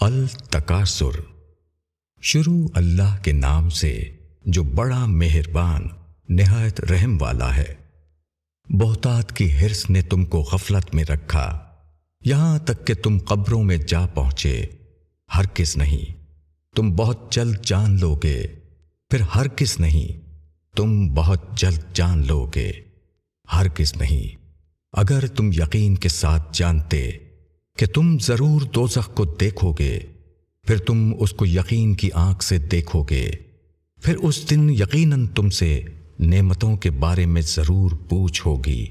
التکاسر شروع اللہ کے نام سے جو بڑا مہربان، نہایت رحم والا ہے۔ بہتات کی ہرس نے تم کو غفلت میں رکھا۔ یہاں تک کہ تم قبروں میں جا پہنچے۔ ہر کس نہیں، تم بہت جلد جان لو گے۔ پھر ہر کس نہیں، تم بہت جلد جان لو گے۔ ہر کس نہیں، اگر تم یقین کے ساتھ جانتے۔ کہ تم ضرور دوزخ کو دیکھو گے، پھر تم اس کو یقین کی آنکھ سے دیکھو گے۔ پھر اس دن یقیناً تم سے نعمتوں کے بارے میں ضرور پوچھ ہوگی